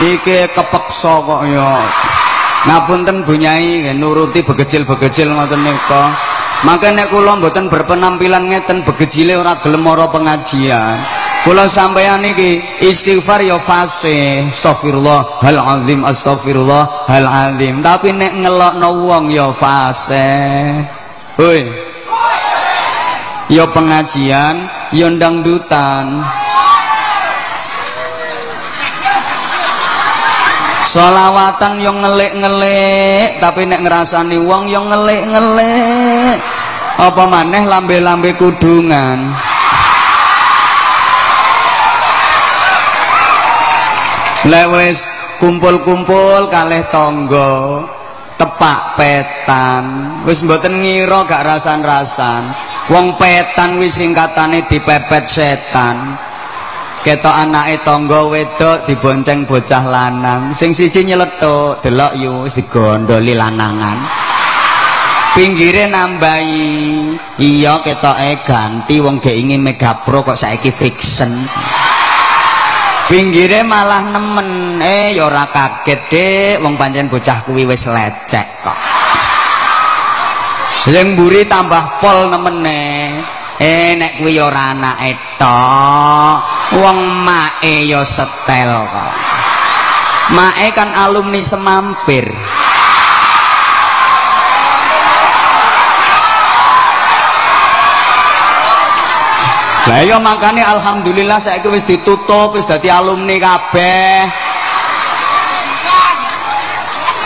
iki kepeksa kok ya. Ngapunten Bu Nyai nuruti begecil-begecil ngoten nika. Maka nek kula mboten berpenampilan ngeten begejile ora gelem ora pengajian. Kula sampeyan iki istighfar ya fase astagfirullah hal azim astagfirullah hal azim. Tapi nek ngelokno wong ya fase hoi. Ya pengajian ya ndangdutan Solawatan yang ngelik-ngelik tapi nek ngerasani wong yang ngelik-ngelik. Apa maneh lambe-lambe kudungan? Lewes kumpul-kumpul kalih tonggo tepak petan. Wis mboten ngira gak rasan-rasan. Wong petan wis singkatane dipepet setan ketok anake tangga wedok dibonceng bocah lanang. Sing siji nyeletuk delok yu wis digondoli lanangan. Pinggire nambahi iya ketoke ganti wong gek ingin megapro kok saiki fiction pinggire malah nemen eh ya ora kaget dek wong pancen bocah kuwi wis lecek kok. Yang mburi tambah pol nemene eh nek kuwi ora anake tok wong mae ya setel kok mae kan alumni semampir Lah ya makane alhamdulillah saiki wis ditutup wis dadi alumni kabeh.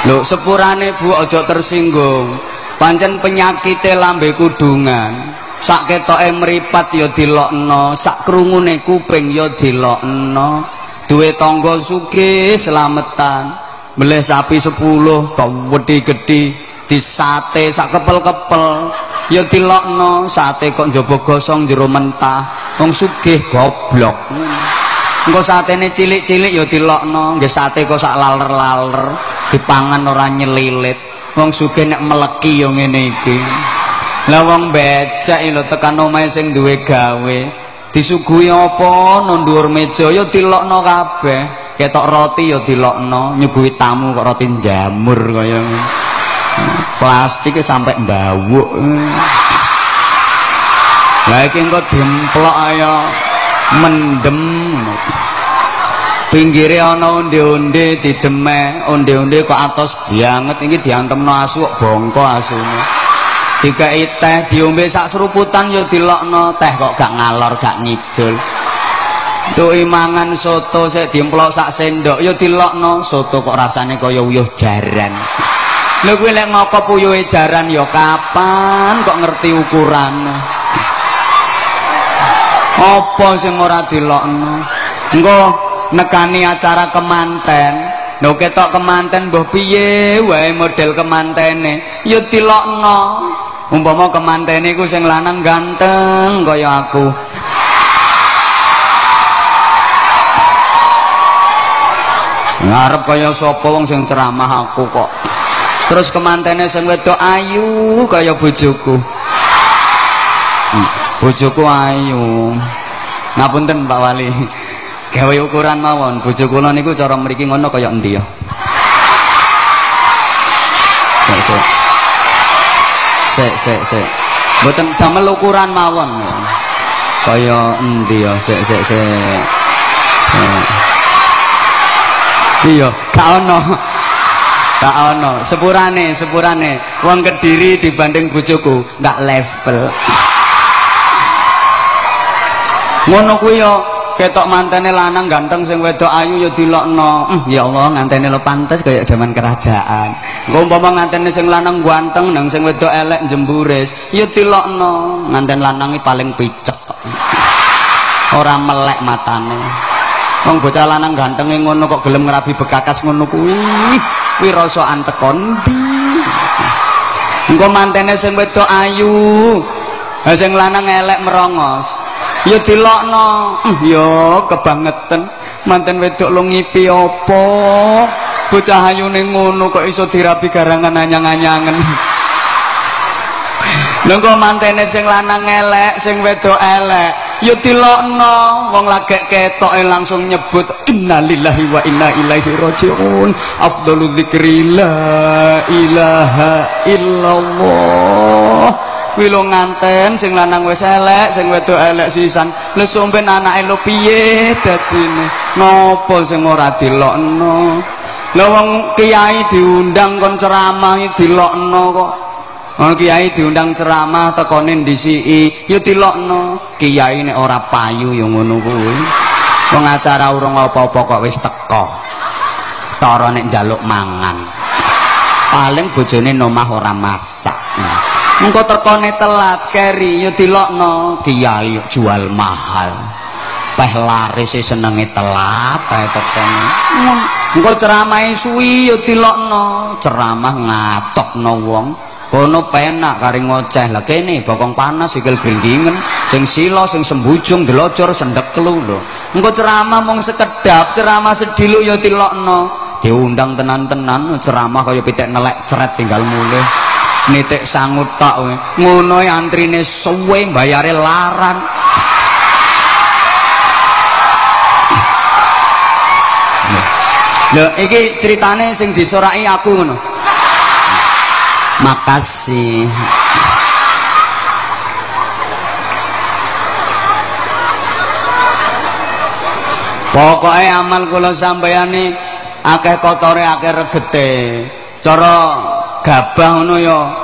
Lho sepurane Bu aja tersinggung. Pancen penyakite lambe kudungan. Sak ketoke mripat ya dilokno sak krungune kuping ya dilokno. Duwe tangga sugih slametan meleh sapi 10 to wedi gedhi disate sak kepel-kepel. Ya dilokno sate kok njaba gosong jero mentah. Wong sugih goblok. Engko satene cilik-cilik ya dilokno nggih sate kok sak laler-laler dipangan ora nyelilit. Wong sugih nek meleki ya ngene iki Lah wong becek lho tekan omahe sing duwe gawe. Disuguhi apa nang dhuwur meja ya dilokno kabeh. Ketok roti ya dilokno, nyuguhi tamu kok roti jamur kaya Plastike sampe mbawuk. Lah iki engko dimplok ayo mendem. Pinggire ana onde-onde didemek, onde-onde kok atos banget iki diantemno asu kok bongko asune. Dikai teh diombe sak seruputan ya dilokno teh kok gak ngalor gak ngidul Duh mangan soto sik diemplok sak sendok ya dilokno. Soto kok rasane kaya uyuh jaran. Lho kuwi lek ngokop uyuhe jaran ya kapan kok ngerti ukuran? Apa sing ora dilokno? Engko nekani acara kemanten. Lho ketok kemanten mbah piye wae model kemantene? Ya dilokno umpama kemantene iku sing lanang ganteng kaya aku. Ngarep kaya sapa wong sing ceramah aku kok. Terus kemantene sing wedok ayu kaya bojoku. Bojoku ayu. Ngapunten Pak Wali? Gawe ukuran mawon. Bojo kula niku cara mriki ngono kaya endi ya sik sik sik. Mboten damel ukuran mawon. Kaya endi ya? Sik sik sik. Iya gak ono. Gak ono. Sepurane sepurane. Wong kediri dibanding bojoku gak level. Ngono kuwi ya ketok mantene lanang ganteng sing wedok ayu ya dilokno. Hmm, ya Allah, ngantene lo pantes kaya zaman kerajaan. Engko umpama ngantene sing lanang ganteng nang sing wedok elek jemburis, ya dilokno. Nganten lanangi paling picek. Ora melek matane. Wong bocah lanang gantenge ngono kok gelem ngrabi bekakas ngono kuwi. Kuwi rasa antekon ndi? Engko mantene sing wedok ayu, sing lanang elek merongos. ya dilokno ya kebangetan manten wedok lo ngipi apa bocah ayune ngono kok iso dirapi garangan anyang-anyangen? Lho kok mantene sing lanang elek sing wedok elek. Ya dilokno wong lagi ketoke langsung nyebut innalillahi wa inna ilaihi rajiun. Afdalu dzikri la ilaha illallah. Wilo nganten sing lanang wis elek sing wedok elek sisan. Lho sampean anake lho piye dadine? Napa sing ora dilokno lho wong kiai diundang kon ceramah dilokno kok. Oh, kiai diundang ceramah tekone ndisiki ya dilokno. Kiai nek ora payu ya ngono kuwi. Wong acara urung apa-apa kok wis teko tara nek njaluk mangan. Paling bojone nomah ora masak. Engko tekone telat keri ya dilokno. Kiai jual mahal peh laris senenge telat ae tekone engko ceramahe suwi ya dilokno. Ceramah ngatokno wong. Kono penak kari ngoceh. Lah kene bokong panas sikil gringgingen sing silo sing sembujung delocor sendek kelu lho. Engko ceramah mung sekedap ceramah sediluk ya tilokno diundang tenan-tenan ceramah kaya pitik nelek ceret tinggal mulih. Nitik sangut tak ngono antrine suwe bayare larang Lho iki ceritane sing disoraki aku ngono. Makasih. Pokoknya amal kula sampeyan nih akeh kotore akeh regete. Cara gabah ngono ya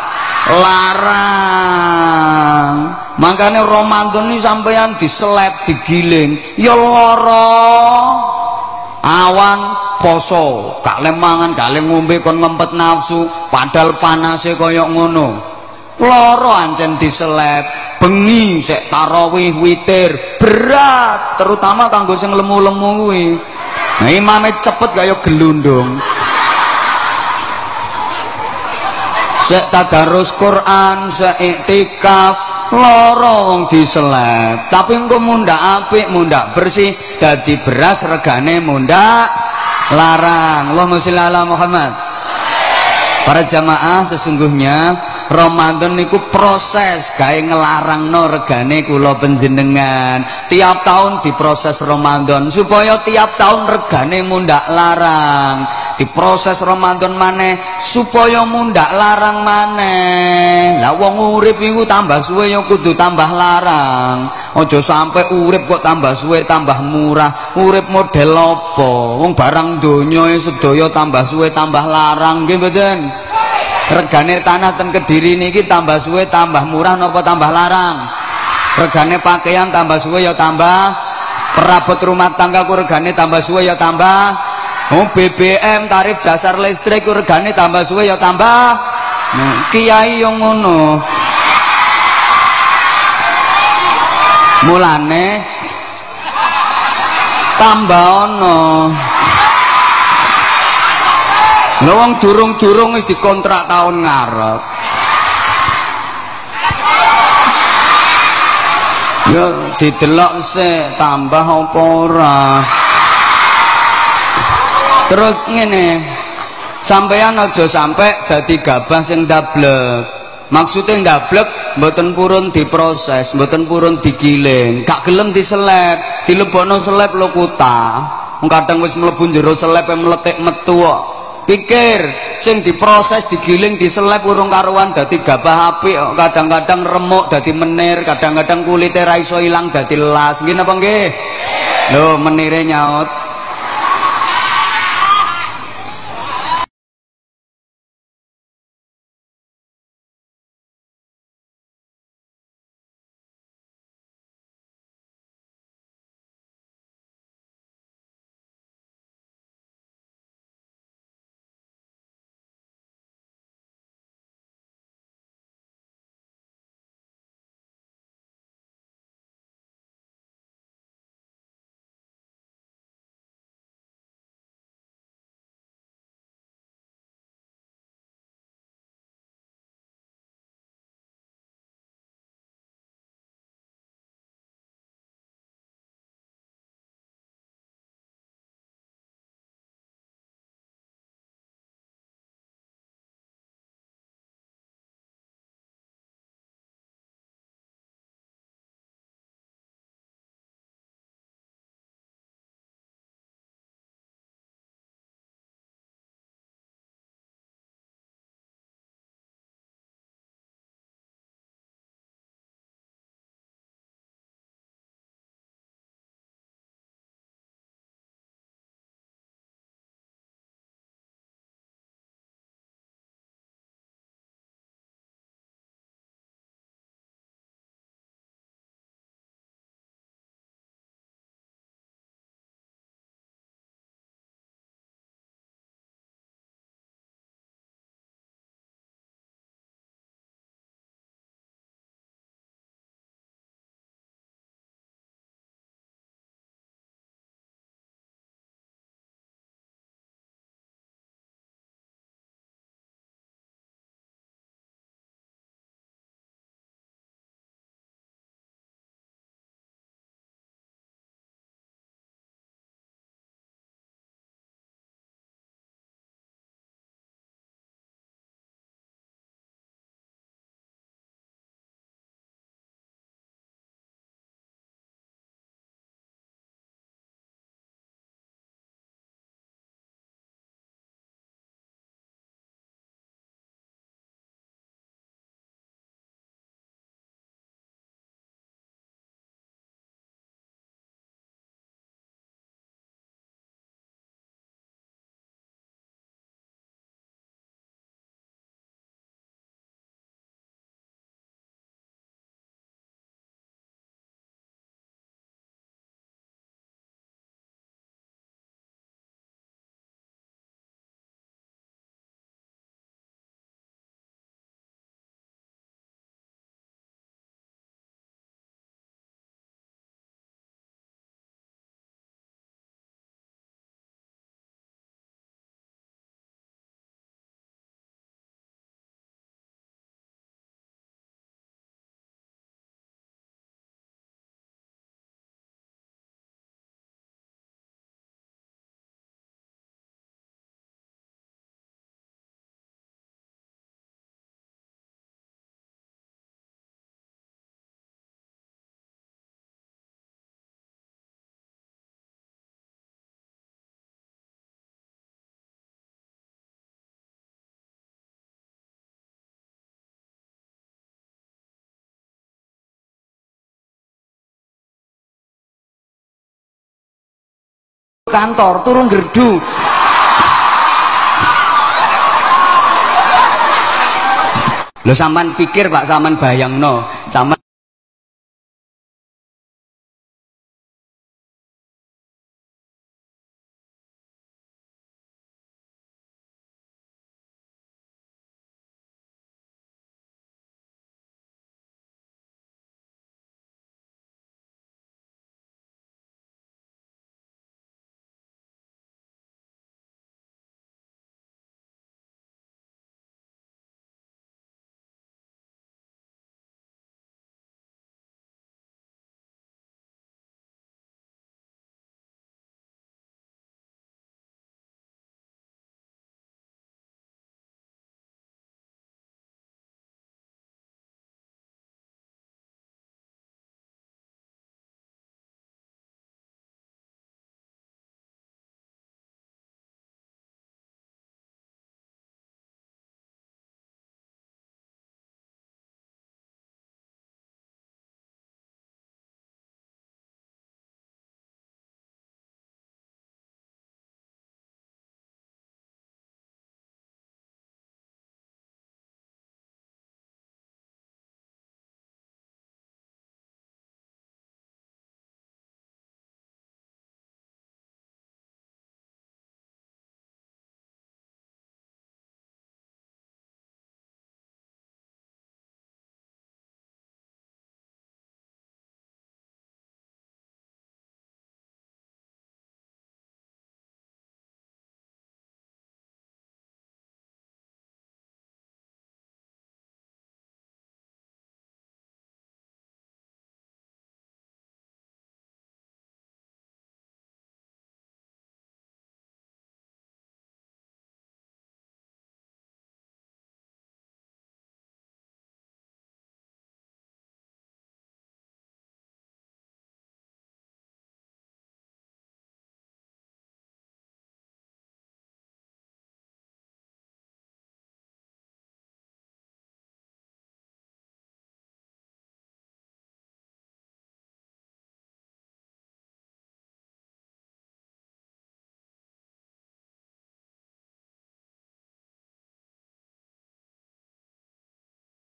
larang. Makanya Ramadan ini sampeyan diselep digiling. Ya lara. Awan poso. Gak lemangan gak ngombe kon ngempet nafsu. Padahal panase koyok ngono. Lara ancen diselep bengi sek tarawih witir berat terutama kanggo sing lemu-lemu kuwi. Nah imame cepet kaya gelundung sek tadarus Quran sek iktikaf loro wong diseleb tapi engko mundak apik mundak bersih dadi beras regane mundak larang. Allahumma sholli ala Muhammad. Para jamaah sesungguhnya Ramadan niku proses gawe no regane kula panjenengan. Tiap tahun diproses Ramadan supaya tiap tahun regane mundak larang. Diproses Ramadan maneh supaya mundak larang maneh. Lah wong urip iku tambah suwe ya kudu tambah larang. Aja sampai urip kok tambah suwe tambah murah. Urip model apa? Wong barang donya sedaya tambah suwe tambah larang nggih mboten? Regane tanah ten kediri niki tambah suwe tambah murah nopo tambah larang? Regane pakaian tambah suwe ya tambah. Perabot rumah tangga ku regane tambah suwe ya tambah. Oh BBM tarif dasar listrik ku regane tambah suwe ya tambah. Hmm, kiai yang ngono. Mulane tambah ono Lha wong durung-durung wis dikontrak tahun ngarep. Ya didelok sik tambah apa ora. Terus ngene. Sampeyan aja sampe dadi gabah sing ndablek. Maksude ndablek mboten purun diproses, mboten purun digiling, gak gelem diselep, dilebokno selep lho kuta. Kadang wis mlebu jero selep e mletik metu kok. Pikir sing diproses digiling diselep urung karuan dadi gabah apik kadang-kadang remuk dadi menir kadang-kadang kulite ra iso ilang dadi las. Nggih napa nggih? Lho menire nyaut kantor turun gerdu. Lho sampean pikir Pak sampean bayangno? Sampean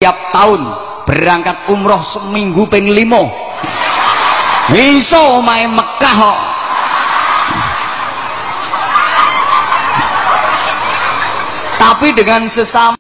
tiap tahun berangkat umroh seminggu ping limo iso main Mekah kok. Tapi dengan sesama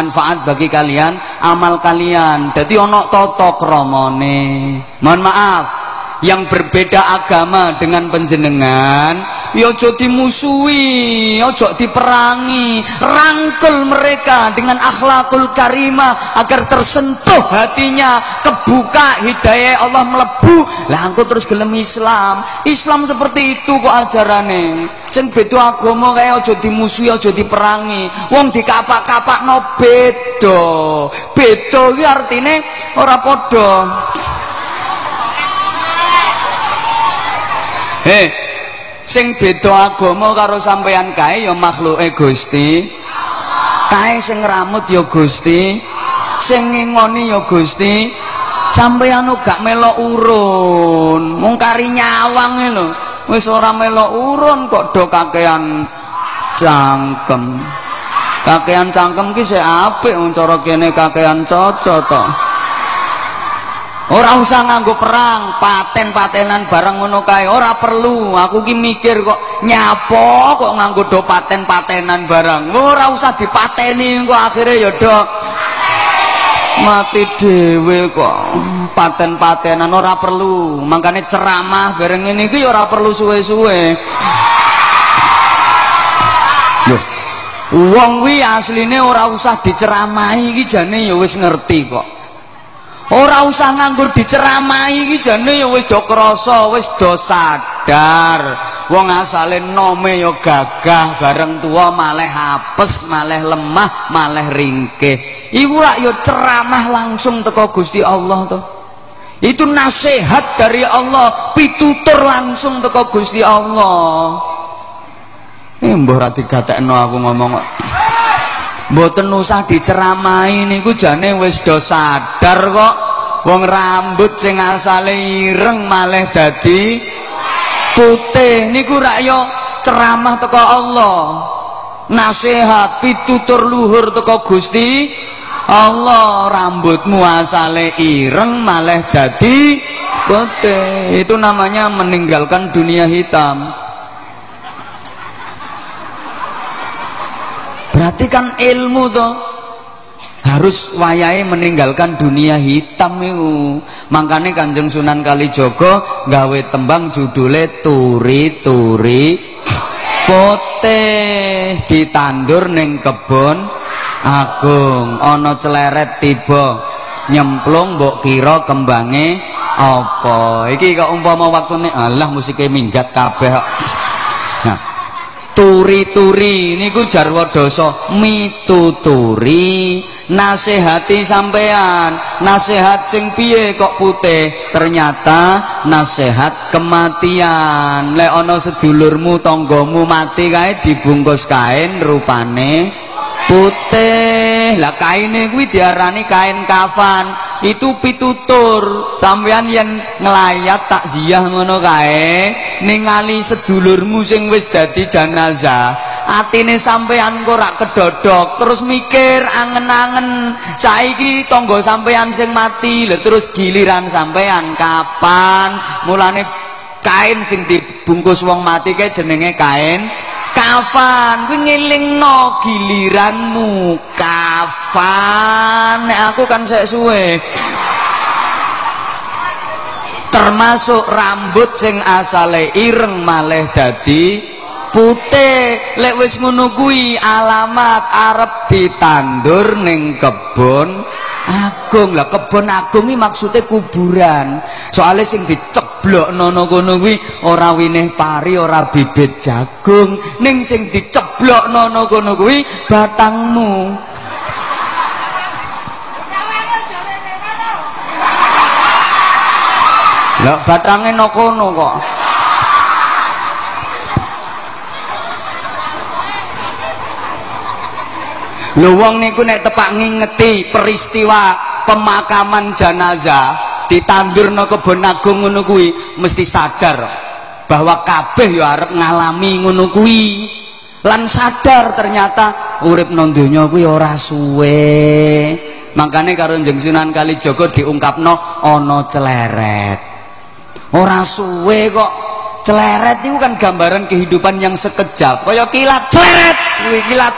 manfaat bagi kalian amal kalian. Dadi ana tata kramane. Mohon maaf yang berbeda agama dengan penjenengan ya aja dimusuhi aja diperangi rangkul mereka dengan akhlakul karimah agar tersentuh hatinya kebuka hidayah Allah melebu. Lah aku terus gelem Islam. Islam seperti itu kok ajarane sing beda agama kae aja dimusuhi aja diperangi wong dikapak-kapak no beda beda iki artine ora padha Hei, sing beda agama karo sampeyan kae ya makhluke Gusti. Kae sing rambut ya Gusti, sing ngingoni ya Gusti. Sampeyan gak melok urun, mung kari nyawang lho. Wis ora melok urun kok do kakean cangkem. Kakean cangkem ki sik apik wong cara kene kakean cocok to. Ora usah nganggo perang, paten-patenan barang ngono kae, ora perlu. Aku ki mikir kok nyapo kok nganggo do paten-patenan barang. Ora usah dipateni kok akhire ya do mati dhewe kok. Paten-patenan ora perlu. Makane ceramah bareng ngene iki ora perlu suwe-suwe. Wong kuwi asline ora usah diceramahi iki jane ya wis ngerti kok. Ora usah nganggur diceramahi iki jane ya wis do krasa, wis do sadar. Wong asale nome ya gagah, bareng tua malih apes, malih lemah, malih ringkih. Iku rak ya ceramah langsung teko Gusti Allah to. Itu nasihat dari Allah, pitutur langsung teko Gusti Allah. Eh mbah ra digatekno aku ngomong kok. Mboten usah diceramahi niku jane wis do sadar kok. Wong rambut sing asale ireng malah dadi putih niku rak yo ceramah teko Allah. Nasihat pitutur luhur teko Gusti Allah rambutmu asale ireng malah dadi putih. Itu namanya meninggalkan dunia hitam. Berarti kan ilmu toh harus wayai meninggalkan dunia hitam itu. Makanya Kanjeng Sunan Kalijogo gawe tembang judule turi turi putih ditandur ning kebon agung. Ana celeret tiba. Nyemplung mbok kira kembange apa. Iki kok umpama waktune alah musike minggat kabeh nah turi-turi. Niku jarwa dosa mituturi. Nasihati sampean. Nasihat sing piye kok putih? Ternyata nasihat kematian. Lek ana sedulurmu tanggamu mati kae dibungkus kain rupane putih. Lah kaine kuwi diarani kain kafan. Itu pitutur. Sampean yen ngelayat takziah ngono kae ningali sedulurmu sing wis dadi jenazah atine sampean kok ora kedodok. Terus mikir angen-angen saiki tangga sampean sing mati. Lho terus giliran sampean kapan mulane kain sing dibungkus wong mati kae jenenge kain kafan kuwi ngelingno giliranmu. Kafan aku kan sek suwe. Termasuk rambut sing asale ireng malih dadi putih. Lek wis ngono kuwi alamat arep ditandur ning kebon agung. Lah kebon agung iki maksude kuburan. Soalnya sing diceblok nono kono kuwi ora winih pari ora bibit jagung. Ning sing diceblok nono kono kuwi batangmu. Lah batange no kono kok. Lho wong niku nek tepak ngingeti peristiwa pemakaman jenazah ditandurno kebon agung ngono mesti sadar bahwa kabeh ya arep ngalami ngono lan sadar ternyata urip nang donya kuwi ora suwe. Makane karo Njeng Sunan Kalijaga diungkapno ana celeret. Ora suwe kok. Celeret itu kan gambaran kehidupan yang sekejap. Kaya kilat. Celeret! Kilat.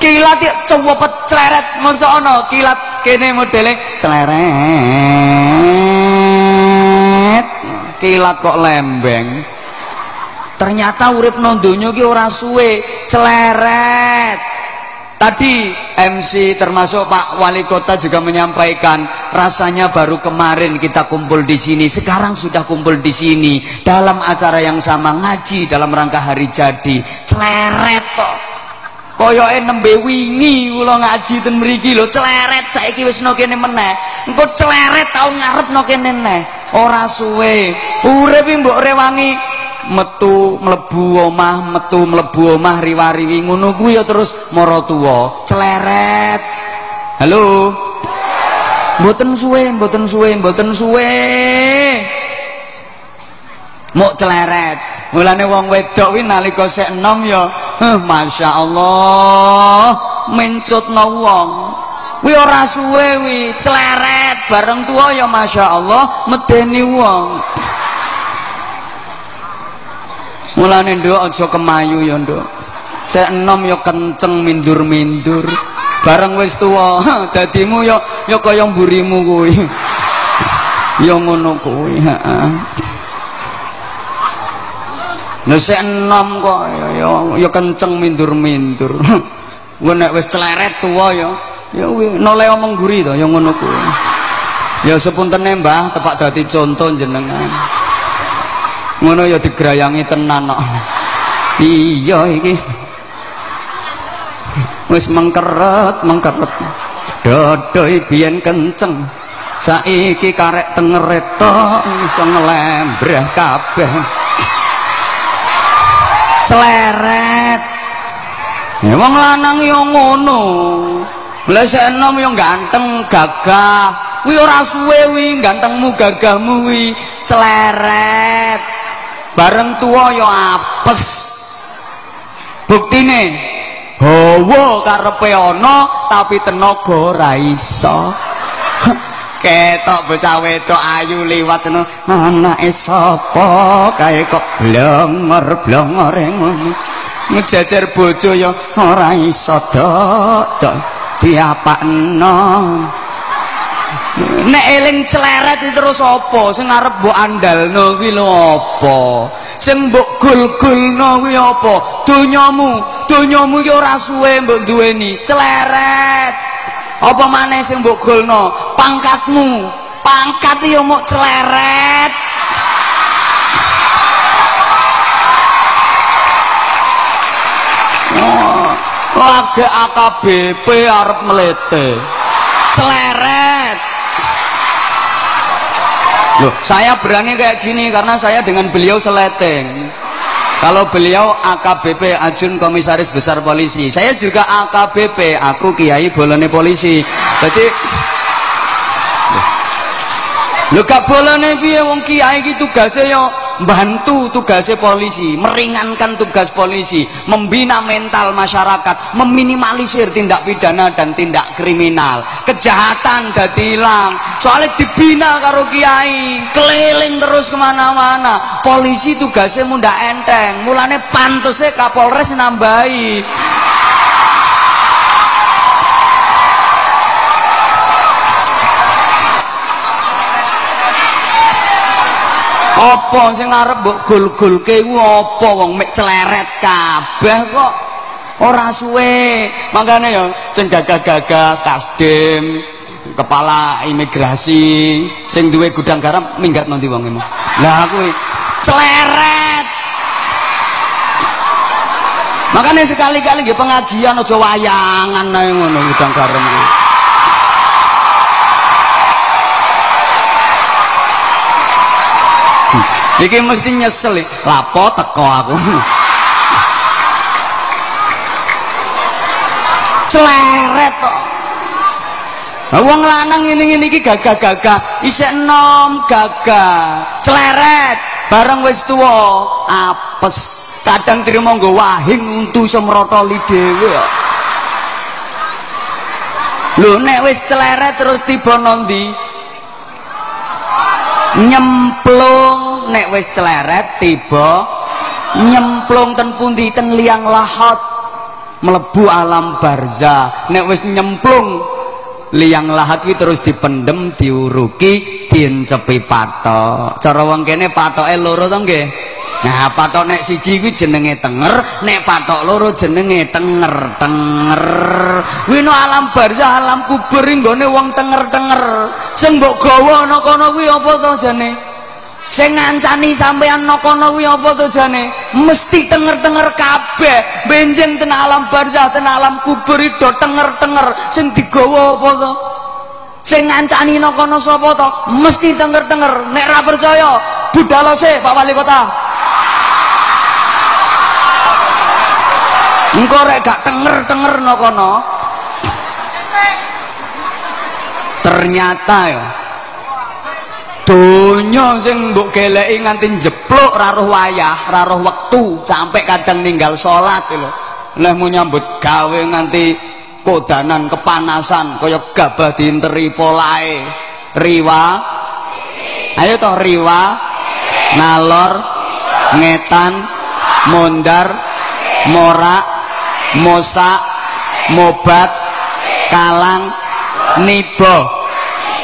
Kilat ya cepet celeret masa ana kilat kene modele celeret kilat kok lembeng ternyata urip nang donya ki ora suwe celeret Tadi MC termasuk Pak Wali Kota juga menyampaikan rasanya baru kemarin kita kumpul di sini, sekarang sudah kumpul di sini dalam acara yang sama ngaji dalam rangka hari jadi. Celeret kok. Koyoke nembe wingi kula ngaji ten mriki lho, celeret saiki wis no kene meneh. Engko celeret taun ngarep no kene neh. Ora suwe. Urip mbok rewangi metu mlebu omah metu mlebu omah riwariwi. Ngono kuwi ya terus mara tuwa. Cleret halo? Mboten suwe mboten suwe mboten suwe. Mok cleret mulane wong wedok kuwi nalika sek enom ya huh, masyaallah mencutno wong. Kuwi ora suwe kuwi cleret bareng tuwa ya masyaallah medeni wong. Mulane nduk aja kemayu ya nduk. Sek enom ya kenceng mindur-mindur. Bareng wis tuwa dadimu ya ya kaya mburimu kuwi. Ya ngono kuwi heeh Nah sik enom kok ya ya kenceng mindur-mindur. Engko nek wis celeret tuwa ya ya noleh omong guri to ya ngono kuwi. Ya sepuntene Mbah tepak dadi contoh jenengan. ngono ya digrayangi tenan kok iya iki wis mengkeret mengkeret dodoi biyen kenceng saiki karek tengeret tok iso nglembrah kabeh celeret. Ya wong lanang ya ngono. Lha enom ya ganteng gagah. Kuwi ora suwe wi gantengmu gagahmu wi celeret. Bareng tua ya apes. Buktine hawa karepe ana tapi tenaga ora iso ketok bocah wedok ayu liwat ngono anake sapa? Kae kok blongor-blongor ngono. Ngejejer bojo ya ora iso dok dok diapakno. Nek eling celeret terus apa? Sing arep mbok andalno kuwi lho apa? Sing mbok gul-gulno kuwi apa? Donyamu donyamu ki ora suwe mbok duweni celeret apa maneh sing mbok gulno pangkatmu. Pangkat yo mok celeret. Oh, lagi AKBP arep melete celeret. Loh, saya berani kayak gini karena saya dengan beliau seleteng. Kalau beliau AKBP Ajun Komisaris Besar Polisi, saya juga AKBP, aku Kiai Bolone Polisi. Jadi Lho gak bolone piye wong kiai iki tugase yo bantu tugasnya polisi, meringankan tugas polisi, membina mental masyarakat, meminimalisir tindak pidana dan tindak kriminal. Kejahatan dadi hilang. Soalnya dibina karo kiai, keliling terus ke mana-mana. Polisi tugasnya muda enteng, mulane pantesnya Kapolres nambahi. Apa sing arep mbok gul-gulke ku apa? Wong mek celeret kabeh kok. Ora suwe. Makane ya sing gagah-gagah kasdim kepala imigrasi sing duwe gudang garam minggat nanti wong emu lah kuwi celeret! Makanya sekali-kali nggih pengajian aja wayangan ae ngono gudang garam. kuwi iki mesti nyesel lapo teko aku? Celeret kok. Wong lanang ngene-ngene iki gagah-gagah. Isih enom gagah. Celeret. Bareng wis tuwa. Apes. Kadang trimo nggo wahing untu iso mrotoli dhewe lho nek wis celeret terus tiba nondi? Nyemplung nek wis celeret tiba nyemplung ten pundi ten liang lahat mlebu alam barza nek wis nyemplung liang lahat kuwi terus dipendem diuruki diencepi patok cara wong kene patoke loro to nggih Nah, patok nek siji kuwi jenenge tenger, nek patok loro jenenge tenger, tenger. Kuwi no alam barzah, alam kubur nggone wong tenger-tenger. Sing mbok gawa ana kono kuwi apa to jane? Sing ngancani sampean ana kono kuwi apa to jane? Mesti tenger-tenger kabeh. Benjing ten alam barzah, ten alam kubur itu tenger-tenger. Sing digawa apa to? Sing ngancani ana kono sapa to? Mesti tenger-tenger. Nek ra percaya, budalose Pak Wali Kota. engko rek gak tenger-tenger no kono ternyata ya donya sing mbok geleki nganti jepluk raruh wayah raruh wektu sampai kadang ninggal salat lho. Leh mau nyambut gawe nganti kodanan kepanasan kaya gabah diinteri polae. Riwa? Ayo toh riwa ngalor ngetan mondar morak mosak mobat kalang nibo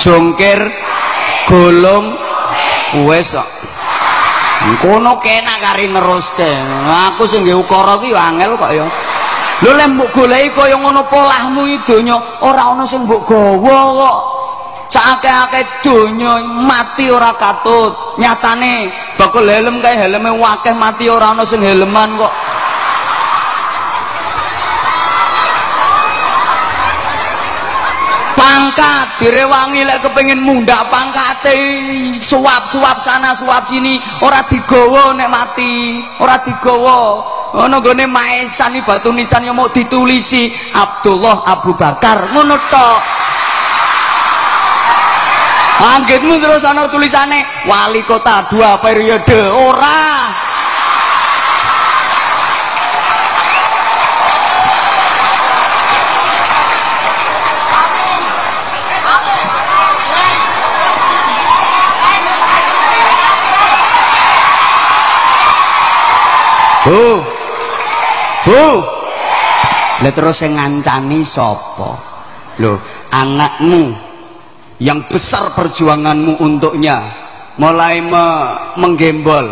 jongkir golong wes kok kono kena kari neruske. Aku sing nggih ukara ki angel kok ya. Lho lek mbok goleki kaya ngono polahmu iki donya ora ana sing mbok gawa kok. Sakake-ake donya mati ora katut. Nyatane bakul helm kae helme wakeh mati ora ana sing helman kok pangkat direwangi lek kepengin mundak pangkate. Suap-suap sana suap sini. Ora digawa nek mati. Ora digawa. Ana gone maesan batu nisan yang mau ditulisi. Abdullah Abu Bakar. Ngono tok. Anggitmu terus ana tulisane wali kota dua periode. Ora Bu. Bu. Lah terus sing ngancani sapa? Loh, anakmu yang besar perjuanganmu untuknya mulai me menggembol.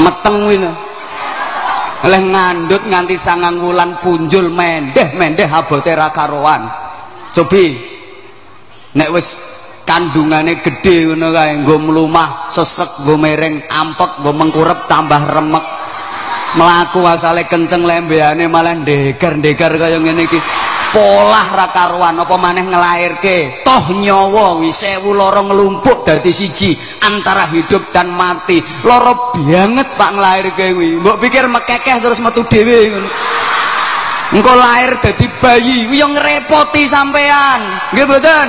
Meteng Oleh ngandut nganti sangang wulan punjul mendeh mendeh abote ra karuan. Cobi nek wis kandungane gede ngono kae nggo mlumah sesek nggo mereng ampek nggo mengkurep tambah remek. Melaku asale kenceng lembeane malah ndegar-ndegar kaya ngene iki. Polah ra karuan apa maneh nglairke toh nyawa wis sewu nglumpuk dadi siji antara hidup dan mati. Lara banget Pak nglairke kuwi. Mbok pikir mekekeh terus metu dhewe ngono. Engko lahir dadi bayi kuwi yo ngrepoti sampean. Nggih mboten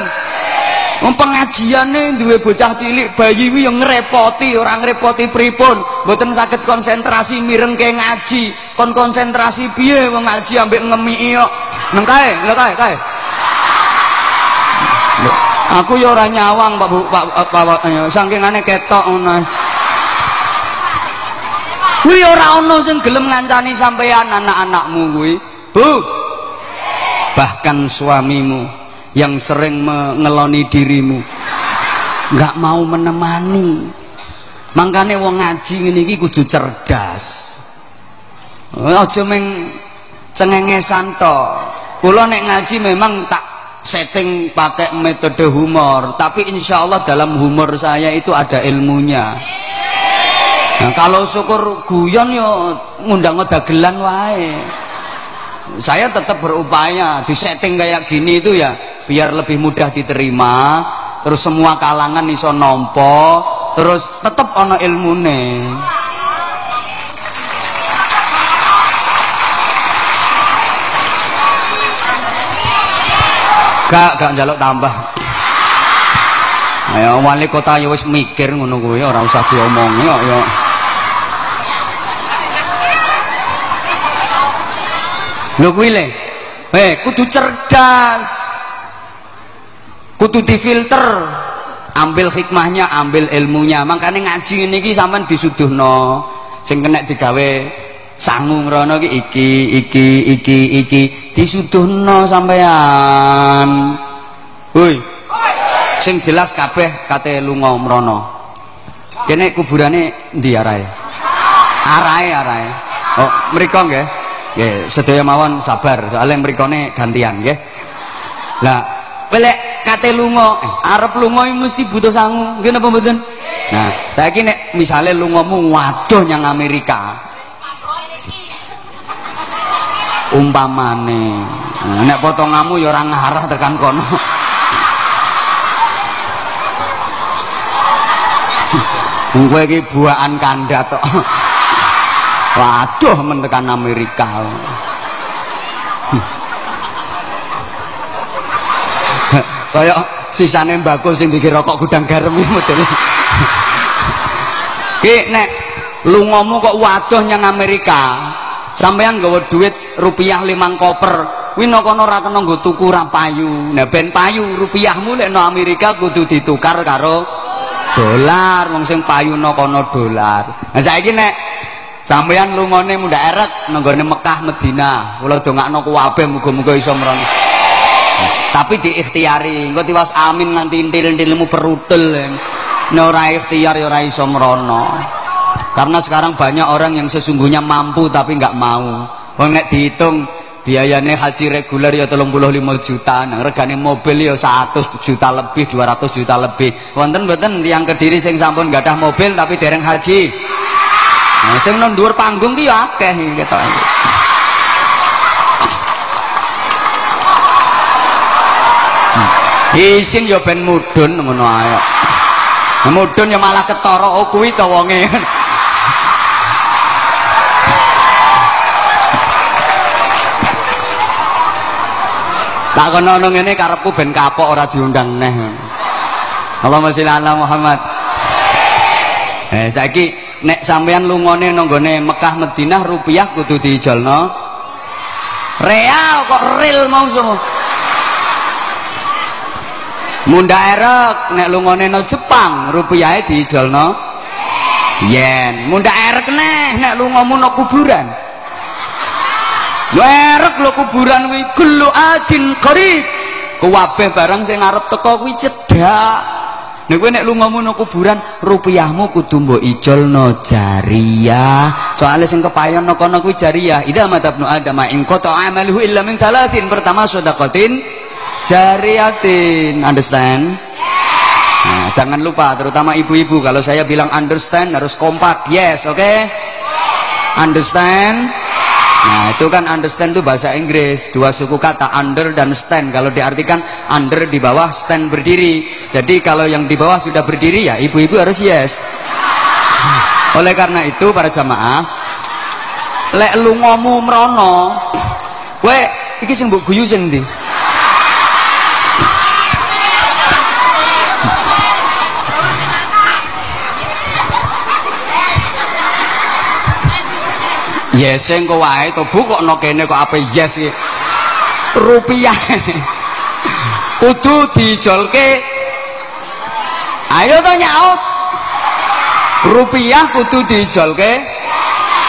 Wong pengajiane duwe bocah cilik bayi kuwi yang ngrepoti, ora ngrepoti pripun. Mboten saged konsentrasi mireng ke ngaji. Kon konsentrasi piye wong ngaji ambek ngemiki kok. Neng kae, lho kae, kae. Aku ya ora nyawang Pak Bu, Pak Pak sangkingane ketok ngono. Kuwi ora ana sing gelem ngancani sampean anak-anakmu kuwi. Bu. Bahkan suamimu yang sering mengeloni dirimu. Nggak mau menemani. Makanya wong ngaji ini kudu cerdas. Aja meng cengengesan to kula nek ngaji memang tak setting pakai metode humor. Tapi insya Allah dalam humor saya itu ada ilmunya. Nah, kalau syukur guyon yo ngundang dagelan wae. Saya tetap berupaya di setting kayak gini itu ya biar lebih mudah diterima terus semua kalangan iso nompo terus tetep ono ilmune. Gak gak njaluk tambah. Ayo wali kota ya wis mikir ngono kuwi ora usah diomongi kok ya lho kuwi le eh kudu cerdas kudu difilter. Ambil hikmahnya ambil ilmunya. Makanya ngaji ini ki sampean disuduhno. Sing kena digawe sangu ngrono iki iki iki iki iki. Disuduhno sampean. Woi. Sing jelas kabeh kate lunga mrono. Kene kuburane ndi arahe? Arahe arahe. Oh mriku nggih? Nggih sedaya mawon sabar. Soalnya mrikone gantian nggih. Lah pelek kate lunga. Eh, arep lunga mesti butuh sangu. Nggih napa mboten? Nah saiki nek misale lungamu waduh nyang Amerika. Umpamane. Nek potongamu ya ora ngarah tekan kono. Kowe iki buakan kandat tok. Waduh mentekan Amerika. Kayak sisane mbako sing bikin rokok gudang garam iki modele. Ki nek lungamu kok waduh nyang Amerika, sampean nggawa duit rupiah limang koper kuwi nek kono ora kena nggo tuku ra payu. Nah ben payu rupiahmu lek no Amerika kudu ditukar karo dolar. Wong sing payu no kono dolar. Nah saiki nek sampean lungone munda erek nenggone Mekah Medina kula dongakno kuwabe muga-muga iso mrono tapi diikhtiari engko tiwas amin nganti intil-intilmu perutel nek ora ikhtiar ya ora iso mrono karena sekarang banyak orang yang sesungguhnya mampu tapi nggak mau Wong nek dihitung biayane haji reguler ya 35 juta, nah regane mobil ya 100 juta lebih, 200 juta lebih. Wonten mboten tiyang Kediri sing sampun gadah mobil tapi dereng haji. Nah, sing nang panggung ki ya akeh. Isin ya ben mudun ngono ae. Mudun ya malah ketara oh kuwi to wonge. Tak kono ono ngene karepku ben kapok ora diundang neh. Allahumma sholli ala Muhammad. Eh saiki nek sampean lungone nang gone Mekah Madinah rupiah kudu diijolno. Real kok real mau semua. Munda erek nek lungone nang Jepang rupiahe diijolno yen. Munda erek neh nek lungamu nang kuburan. Werek lho kuburan kuwi gelu adin qarib. Kuwabeh barang sing arep teko kuwi cedhak. Nek kowe nek lungamu nang kuburan, rupiahmu kudu mbok ijolno jariyah. Soale sing kepayon nang kono kuwi jariyah. Idza matabnu adam in qata amaluhu illa min thalathin. Pertama sedekatin jariyatin. Understand? Nah, jangan lupa terutama ibu-ibu kalau saya bilang understand harus kompak. Yes, oke? Okay? Understand? Nah itu kan understand itu bahasa Inggris Dua suku kata under dan stand Kalau diartikan under di bawah stand berdiri Jadi kalau yang di bawah sudah berdiri ya ibu-ibu harus yes Oleh karena itu para jamaah Lek lu ngomu merono Weh, iki sing mbok guyu sing ndi? Yes engko wae to Bu kok no kene kok ape yes iki? Rupiah. Kudu dijolke. Ayo to nyaut. Rupiah kudu dijolke.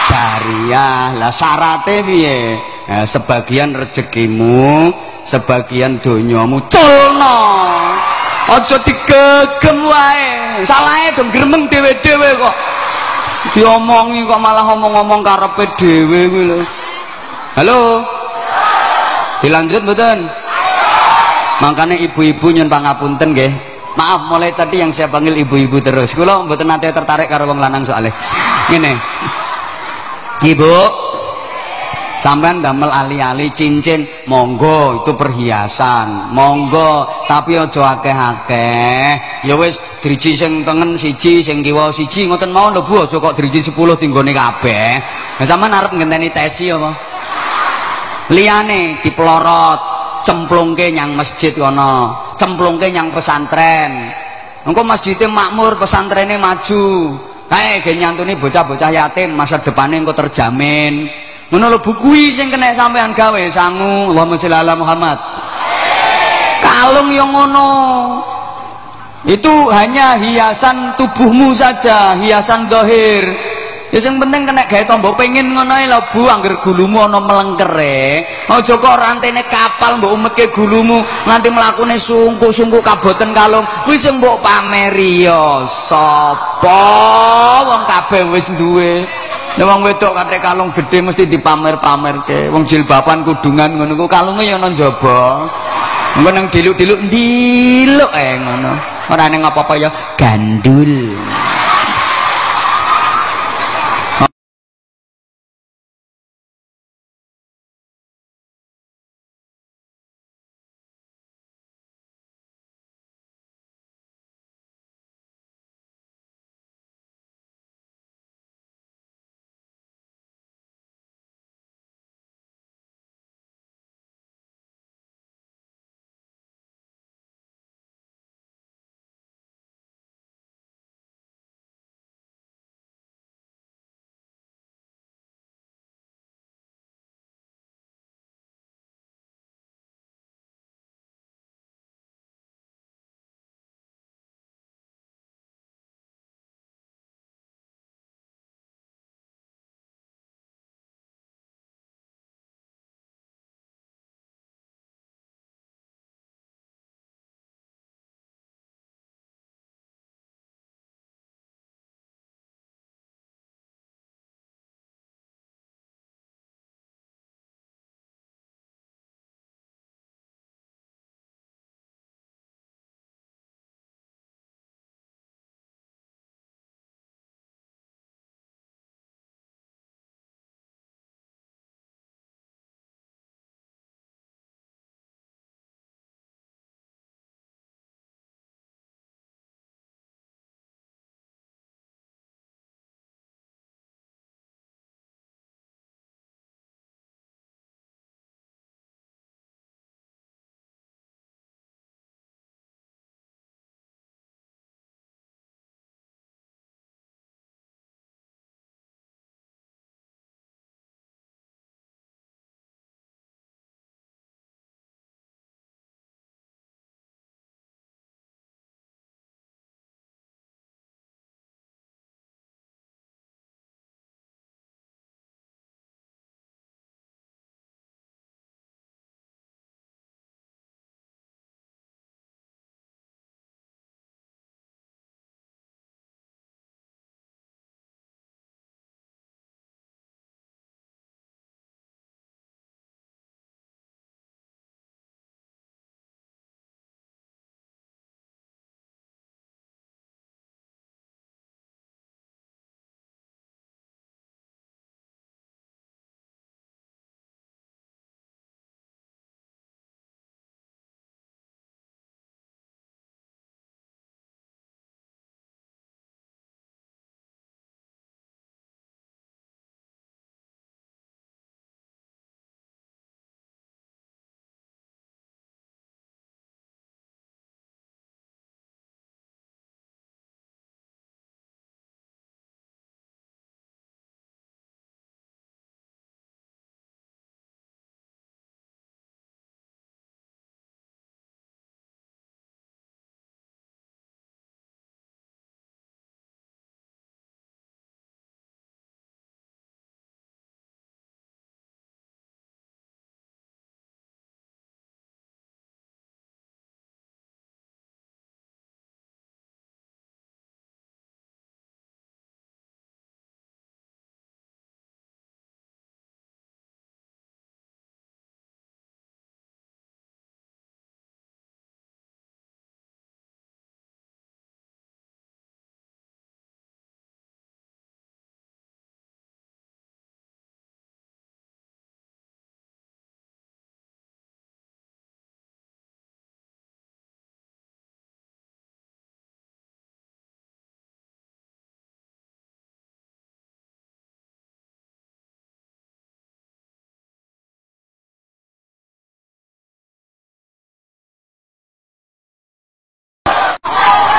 Jariah. Lah syaratnya piye? Nah, sebagian rezekimu sebagian donyamu culno aja digegem wae. Salahe dong gremeng dhewe-dhewe kok diomongi kok malah ngomong-ngomong karepe dhewe kuwi lho. Halo? Dilanjut mboten? Makanya ibu-ibu nyun pangapunten nggih. Maaf mulai tadi yang saya panggil ibu-ibu terus. Kula mboten nate tertarik karo wong lanang soalnya. Ngene. Ibu. Sampean damel ali-ali cincin. Monggo itu perhiasan. Monggo. Tapi aja akeh-akeh. Ya wis driji sing tengen siji sing kiwa siji ngoten mau lho Bu aja kok driji 10 tinggone kabeh. Nah sampean arep ngenteni tesi apa? Liyane dipelorot cemplungke nyang masjid kono cemplungke nyang pesantren. Engko masjidnya makmur pesantrennya maju. Kae ge nyantuni bocah-bocah yatim masa depannya engko terjamin. Ngono lho bukui sing kena sampean gawe sangu. Allahumma sholli ala Muhammad. Kalung yang ngono itu hanya hiasan tubuhmu saja hiasan dohir Ya sing penting kena gawe tombo pengin ngono ae lho Bu, angger gulumu ana melengkere. Aja kok rantene kapal mbok umetke gulumu nganti mlakune sungku-sungku kaboten kalung. Kuwi sing mbok pameri ya sapa? Wong kabeh wis duwe. Nek wong wedok kate kalung gedhe mesti dipamer-pamerke. Wong jilbaban kudungan ngono ku kalunge ya ana njaba. Engko nang diluk-diluk ndiluk ae ngono. Ora ning apa-apa ya gandul.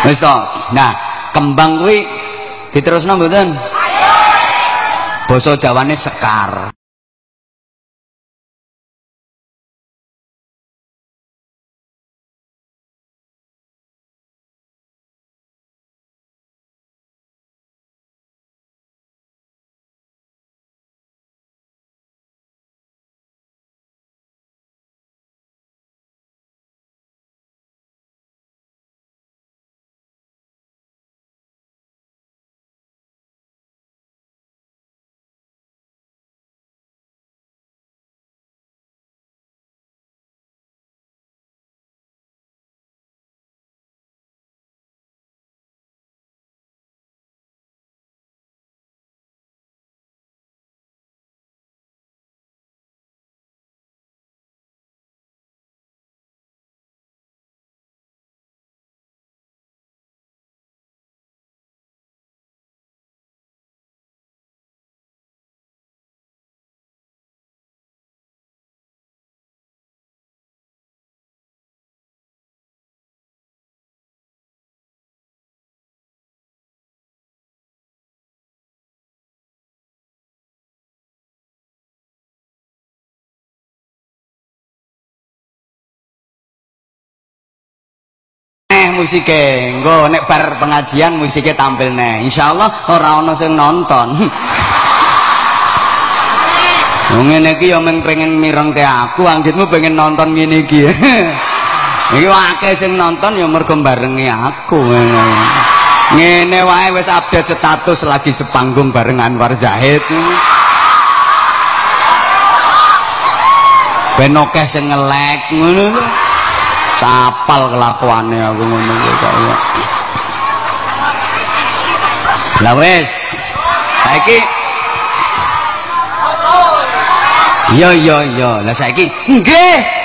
Wis to. Nah, kembang kuwi diterusno mboten? Basa Jawane sekar. Musike. Engko nek bar pengajian musike tampil neh. Insyaallah ora ana sing nonton. Ngene iki ya mung pengen mirengke aku, anggitmu pengen nonton ngene iki. Iki akeh sing nonton ya mergo barengi aku ngene. Ngene wae wis update status lagi sepanggung bareng Anwar Zahid. Ben akeh sing ngelek ngono. Sapal kelakuane aku ngono kok. Lah wis. Saiki iya iya iya lah saiki nggih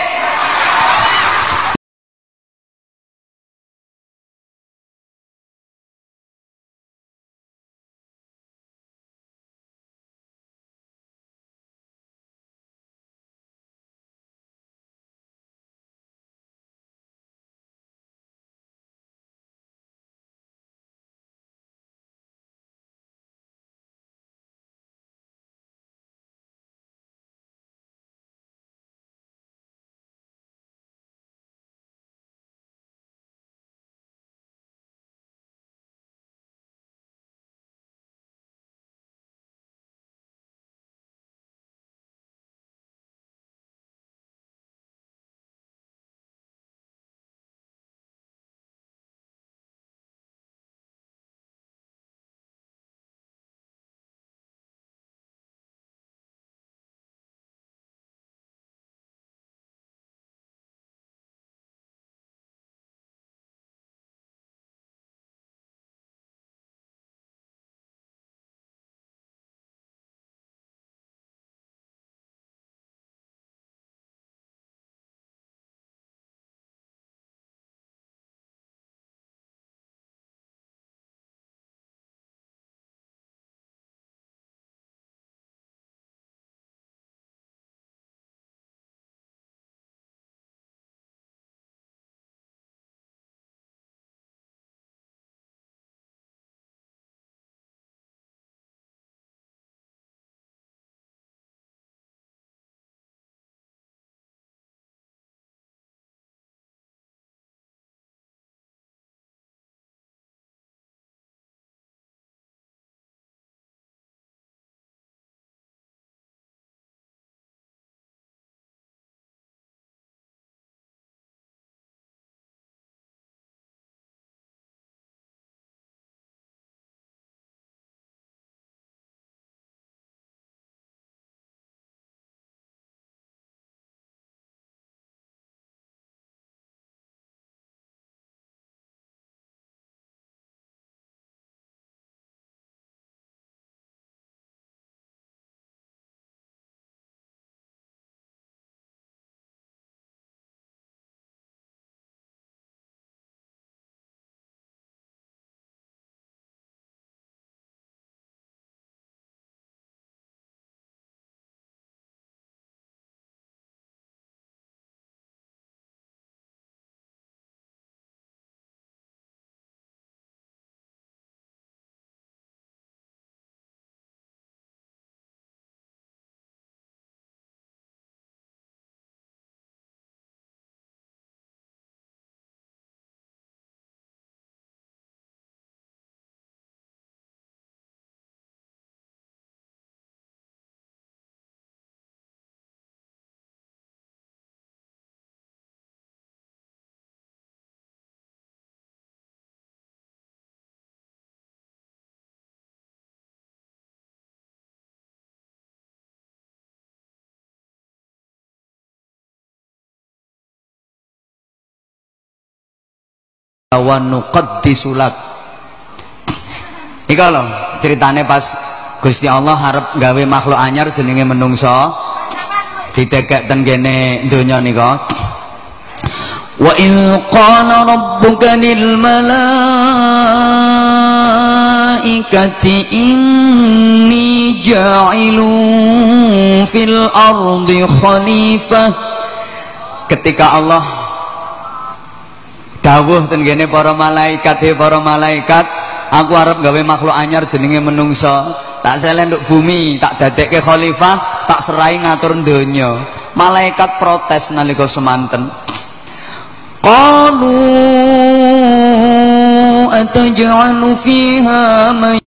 wa nuqaddisu lak. Iki lho ceritane pas Gusti Allah harap gawe makhluk anyar jenenge menungso ditegek ten kene donya nika. Wa in qala rabbuka lil malaikati inni ja'ilun fil ardi khalifah ketika Allah dawuh ten kene para malaikat he para malaikat aku arep gawe makhluk anyar jenenge menungso tak selenduk bumi tak dadekke khalifah tak serai ngatur donya. Malaikat protes nalika semanten. Qalu ataj'alu fiha man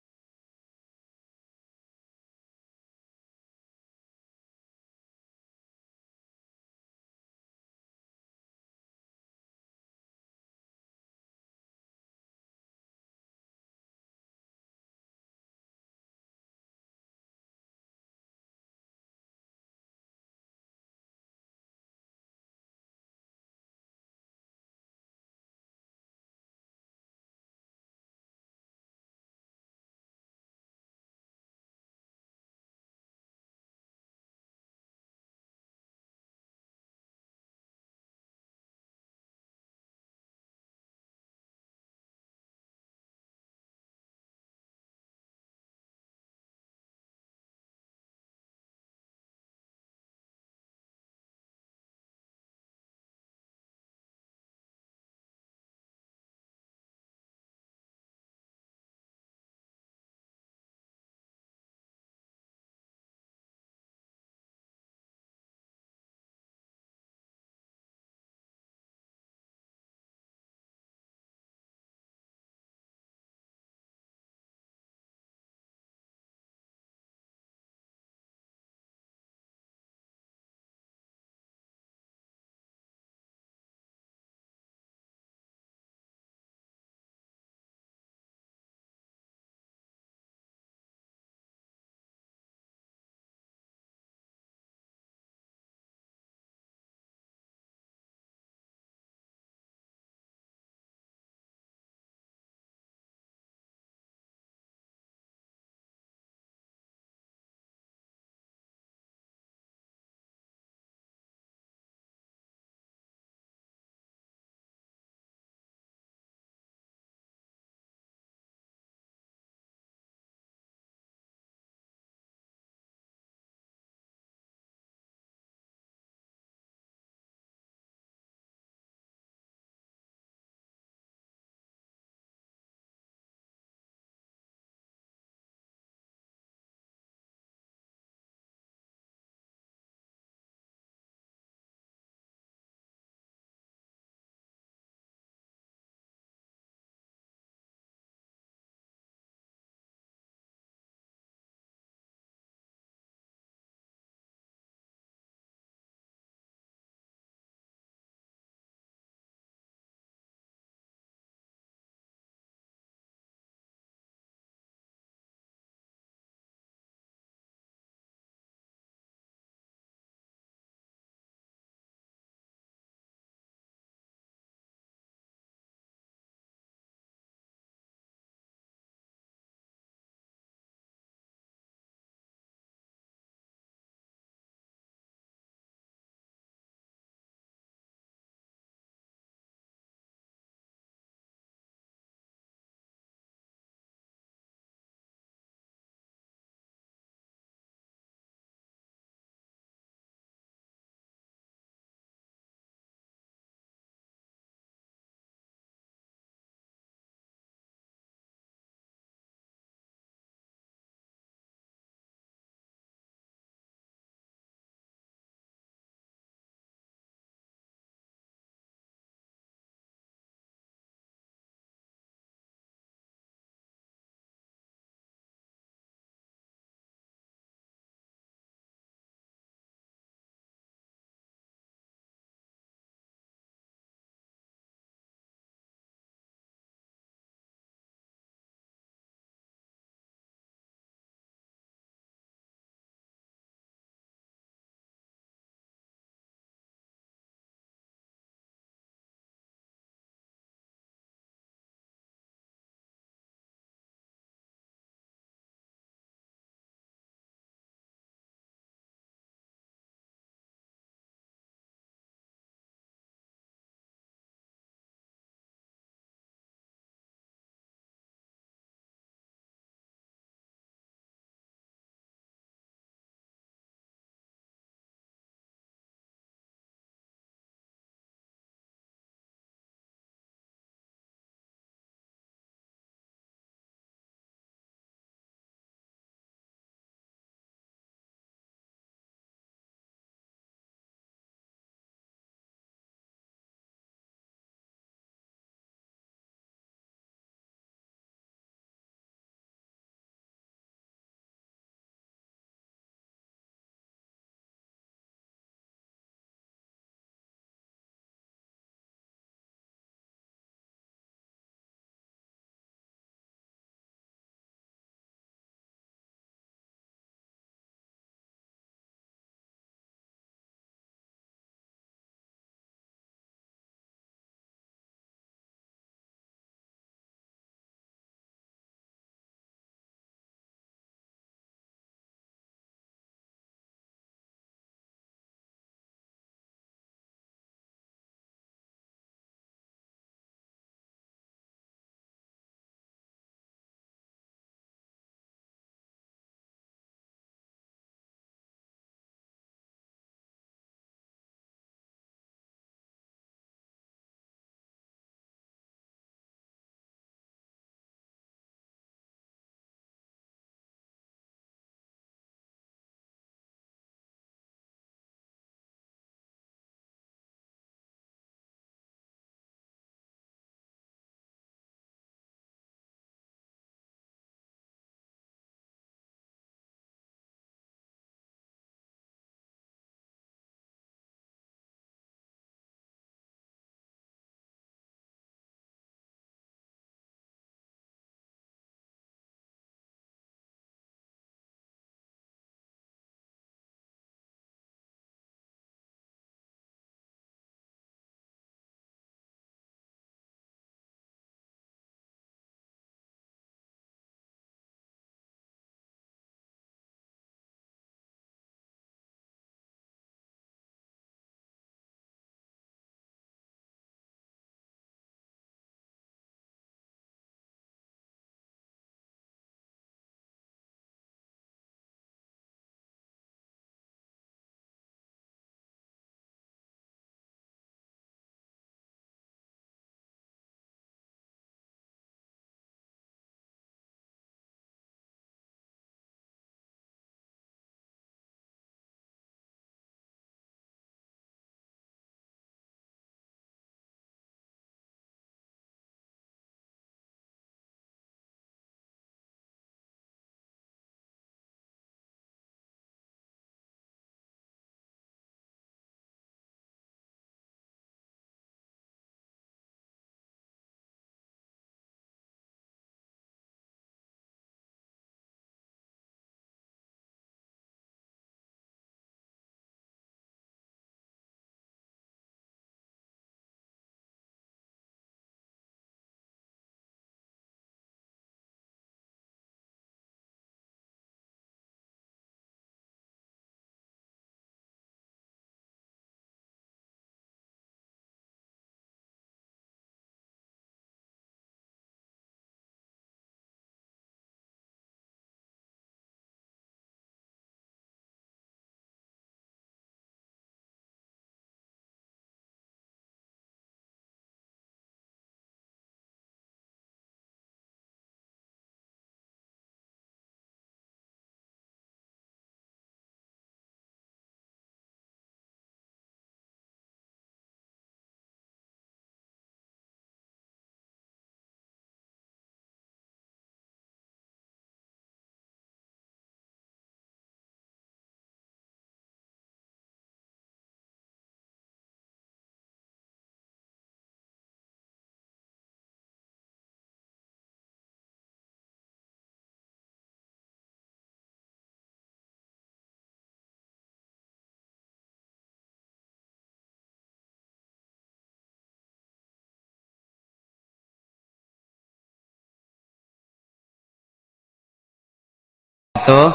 jatuh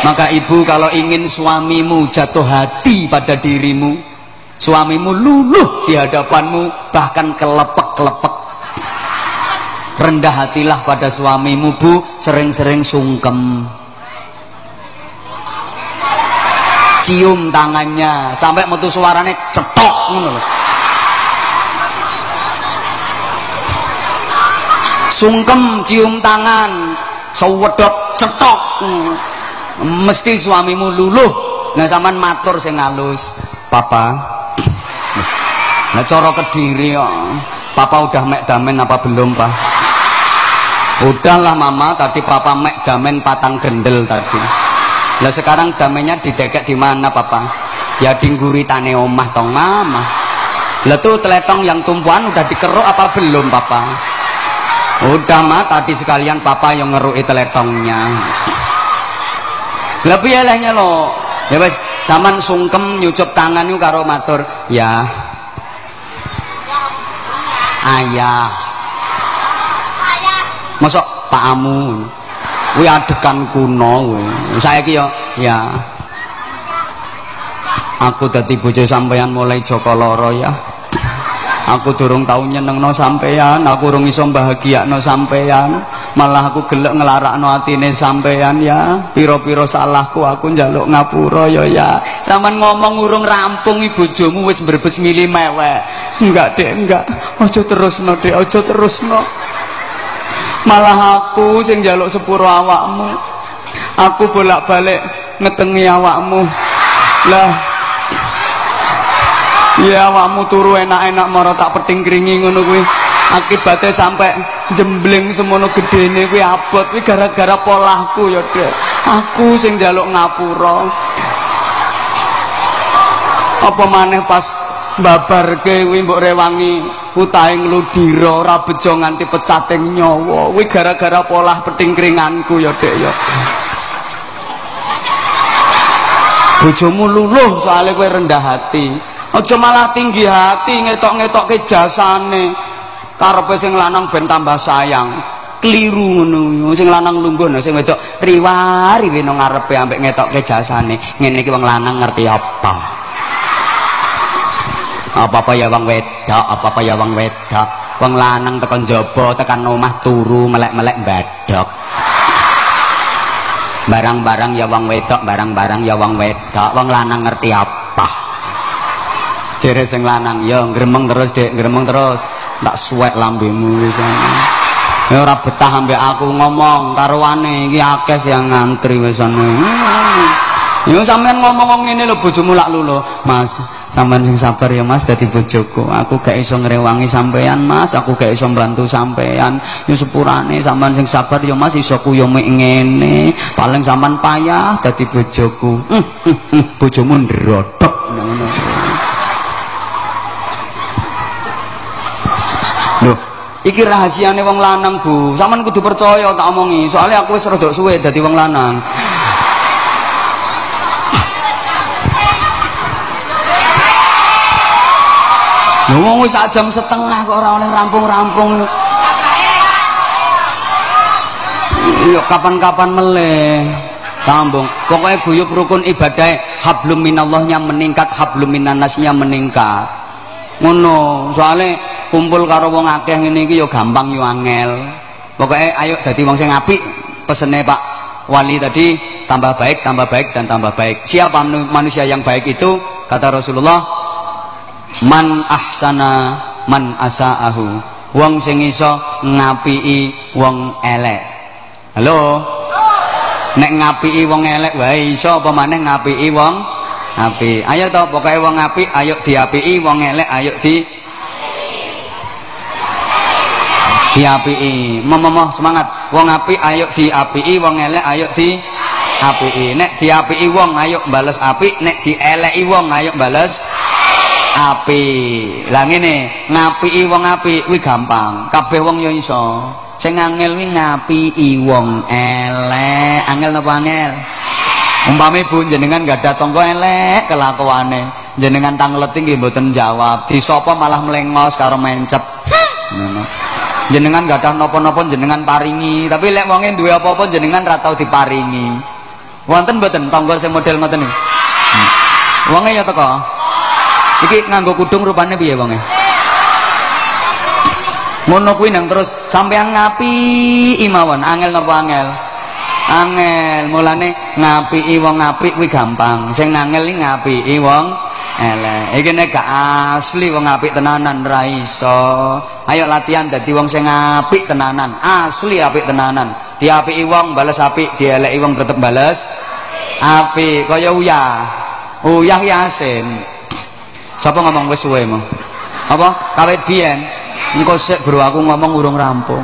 maka ibu kalau ingin suamimu jatuh hati pada dirimu suamimu luluh di hadapanmu bahkan kelepek-kelepek. Rendah hatilah pada suamimu bu sering-sering sungkem. Cium tangannya sampai metu suaranya cetok sungkem cium tangan sewedok cetok. Mesti suamimu luluh. Nah zaman matur sing halus. Papa. Nah cara kediri ya. papa udah mek damen apa belum pak? Udahlah mama. Tadi papa mek damen patang gendel tadi. Lah sekarang damennya didekek di mana papa? Ya di tane omah tong mama. Lah tuh teletong yang tumpuan udah dikeruk apa belum papa udah mah tadi sekalian papa yang ngerui teletongnya. Lebih elehnya lo? Ya wes zaman sungkem nyucup tangan yuk karo matur. Ya. Ayah. Masuk pak amu kuwi adegan kuno saiki yo ya. Aku dadi bojo sampean mulai Joko Loro ya aku durung tau nyenengno sampean aku urung iso bahagiakno sampean malah aku gelek nglarakno atine sampean ya. Pira-pira salahku aku njaluk ngapura ya ya. Sampean ngomong urung rampung ibu bojomu wis mbrebes mili mewek. Enggak dek enggak. Aja terusno dek aja terusno. Malah aku sing njaluk sepuro awakmu. Aku bolak-balik ngetengi awakmu. Lah ya awakmu turu enak-enak mara tak peting keringi ngono kuwi. Akibatnya sampai jembling semono gedene kuwi abot kuwi gara-gara polahku ya dek. Aku sing njaluk ngapura. Apa maneh pas babarke kuwi mbok rewangi utahe ngludira ora bejo nganti pecating nyawa. Kuwi gara-gara polah peting keringanku ya dek ya. Bojomu luluh soalnya kowe rendah hati aja malah tinggi hati ngetok-ngetokke jasane. Karepe sing lanang ben tambah sayang. Keliru ngono sing lanang lungguh sing wedok riwari nang ngarepe ambek ngetokke jasane. Ngene iki wong lanang ngerti apa? Apa-apa ya wong wedok apa-apa ya wong wedok. Wong lanang tekan jaba tekan omah turu melek-melek badok barang-barang ya wong wedok barang-barang ya wong wedok. Wong lanang ngerti apa jere sing lanang ya gremeng terus dek gremeng terus. Tak suwek lambemu wis ora betah ambek aku ngomong karuane iki akeh yang ngantri wis ana ya sampean ngomong ngene lho bojomu lak lulu Mas sampean sing sabar ya Mas dadi bojoku. Aku gak iso ngrewangi sampean Mas. Aku gak iso bantu sampean ya sepurane sampean sing sabar ya Mas iso ku yo ngene. Paling sampean payah dadi bojoku. Hm, hm, hm, bojomu ndrodok ngono iki rahasiane wong lanang Bu sampean kudu percaya tak omongi soalnya aku wis rada suwe dadi wong lanang Ngomong wis jam setengah kok ora oleh rampung-rampung. Yo kapan-kapan meleh. Tambung. Pokoknya guyub rukun ibadah hablum minallahnya meningkat, hablum minannasnya meningkat. Ngono, soalnya kumpul karo wong akeh ngene iki ya gampang yo angel. Pokoke ayo dadi wong sing apik pesene Pak Wali tadi tambah baik, tambah baik dan tambah baik. Siapa manusia yang baik itu? Kata Rasulullah, man ahsana man asaahu. Wong sing iso ngapiki wong elek. Halo. Nek ngapiki wong elek wae iso apa maneh ngapiki wong apik. Ayo to pokoke wong apik ayo diapiki, wong elek ayo di diapii memomoh semangat. Wong api ayo diapii wong elek ayo di apii nek diapii wong ayo bales api nek dieleki wong ayo bales api lah ngene ngapii wong api kuwi gampang. Kabeh wong ya iso. Sing angel kuwi ngapii wong elek. Angel napa angel? Umpami bu jenengan gak ada tonggo elek kelakuane. Jenengan tanglet nggih mboten jawab. Disapa malah melengos karo mencep ngono jenengan gak ada nopo-nopo jenengan paringi. Tapi lek wonge duwe apa-apa jenengan ra tau diparingi. Wonten mboten? Tangga sing model ngoten niku hmm. wonge ya teko iki nganggo kudung rupane piye wonge? Ngono kuwi nang terus sampean ngapi imawon angel napa angel? Angel. Mulane ngapi wong apik kuwi gampang. Sing angel iki ngapi wong elek. Iki nek gak asli wong apik tenanan ra iso ayo latihan dadi wong sing apik tenanan. Asli apik tenanan. Diapiki wong bales apik dieleki wong tetep bales apik. Kaya uyah. Uyah yasin sapa ngomong wis suwe mo? Apa? Kawit biyen? Engko sik bro aku ngomong urung rampung.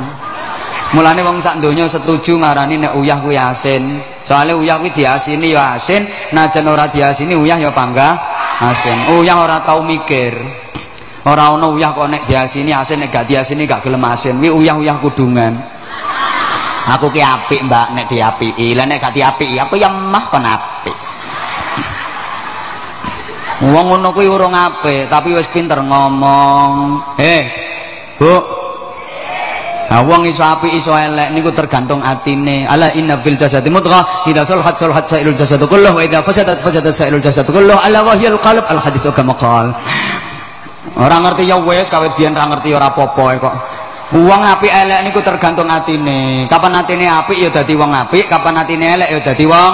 Mulane wong sak donya setuju ngarani nek uyah kuwi asin. Soalnya uyah kuwi diasini ya asin najan ora diasini uyah ya panggah asin. Uyah ora tau mikir ora ana uyah kok nek diasini asin nek gak diasini gak gelem asin kuwi uyah-uyah kudungan aku ki apik mbak nek diapiki lah nek gak diapiki aku ya mah kon apik wong ngono kuwi urung apik tapi wis pinter ngomong eh bu Nah, wong iso apik iso elek niku tergantung atine. Ala inna fil jasadi mudghah, idza salahat salahat sairul jasadu kulluh wa idza fasadat fasadat sairul jasadu kulluh. Ala wahyal qalb al hadis kama qal. Ora ngerti ya wis kawit biyen ora ngerti ora apa-apa kok. Wong apik elek niku tergantung atine. Kapan atine apik ya dadi wong apik, kapan atine elek ya dadi wong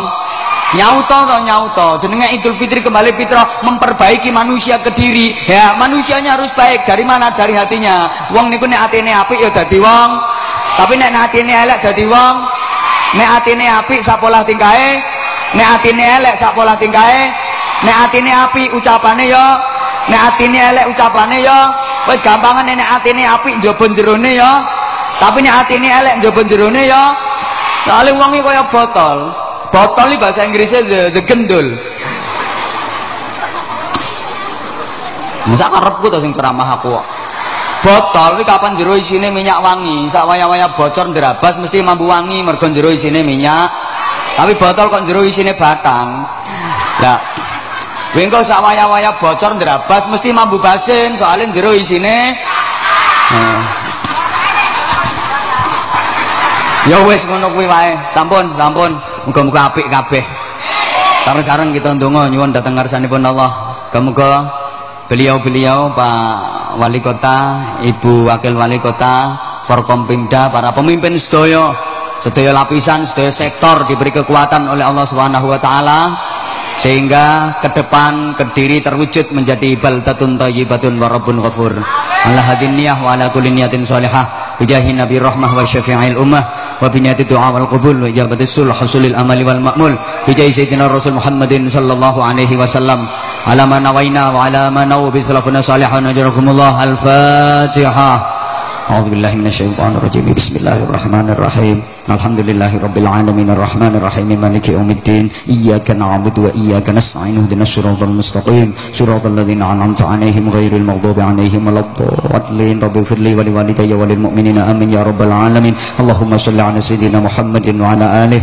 nyauto atau nyauto. Jenenge Idul Fitri kembali fitrah memperbaiki manusia ke diri. Ya manusianya harus baik. Dari mana? Dari hatinya. Wong niku nek atine apik ya dadi wong. Tapi nek atine elek dadi wong. Nek atine apik sapolah tingkae nek atine elek sapolah tingkae nek atine apik ucapane ya nek atine elek ucapane ya. Wis gampangan nek atine apik njaba jerone ya. Tapi nek atine elek njaba jerone ya. Soalnya wongi kaya botol. Botol ini bahasa Inggrisnya the, the gendul. Masa karepku tuh sing ceramah aku botol ini kapan jero isine minyak wangi? Sak waya-waya bocor nderabas mesti mampu wangi mergo jero isine minyak. Tapi botol kok jero isine batang. Lah Wengko sak waya-waya bocor nderabas mesti mampu basin soalnya jero isine hmm. ya wis ngono kuwi wae sampun sampun Muga-muga apik kabeh. Sareng-sareng kita ndonga nyuwun dhateng ngarsanipun Allah. Muga beliau-beliau Pak Wali Kota, Ibu Wakil Wali Kota, Forkompimda, para pemimpin sedaya, sedaya lapisan, sedaya sektor diberi kekuatan oleh Allah Subhanahu wa taala sehingga ke depan Kediri terwujud menjadi baldatun thayyibatun wa rabbun ghafur. Allah hadin niyah wa ala kulli niyatin shalihah bijahi nabi rahmah wa syafi'il ummah wa bi niyati du'a wal qabul wa ijabatis sulh husulil amali wal ma'mul bijahi sayyidina rasul Muhammadin sallallahu alaihi wasallam. Ala ma nawaina wa ala ma nawu bi salafuna salihan ajrakumullah al-Fatihah. A'udzu billahi minasyaitonir rajim. Bismillahirrahmanirrahim. الحمد لله رب العالمين الرحمن الرحيم مالك يوم الدين إياك نعبد وإياك نستعين اهدنا الصراط المستقيم صراط الذين أنعمت عليهم غير المغضوب عليهم ولا الضالين رب اغفر لي ولوالدي وللمؤمنين آمين يا رب العالمين اللهم صل على سيدنا محمد وعلى آله